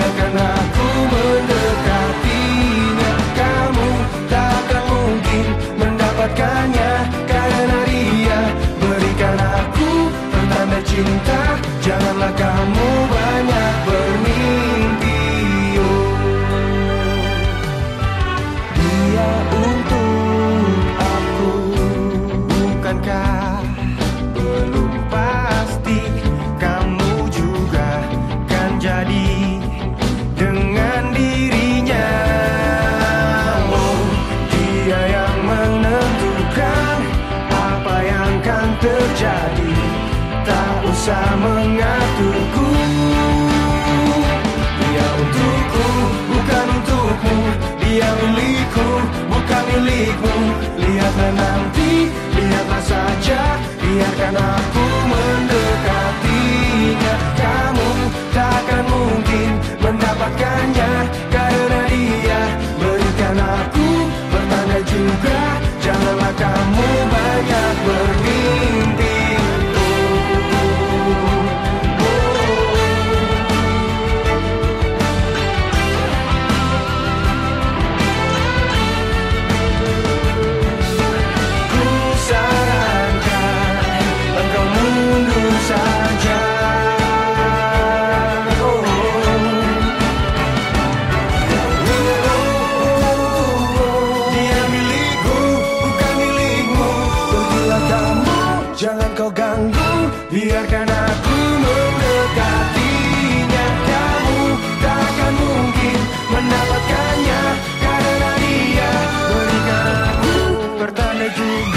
a. terjadi Tak usah mengaturku. Dia untukku, bukan untukmu. Dia milikku, bukan milikmu. Lihatlah nanti kau ganggu. Biarkan aku mendekatinya. Kamu takkan mungkin mendapatkannya. Karena dia berikan aku pertanda juga.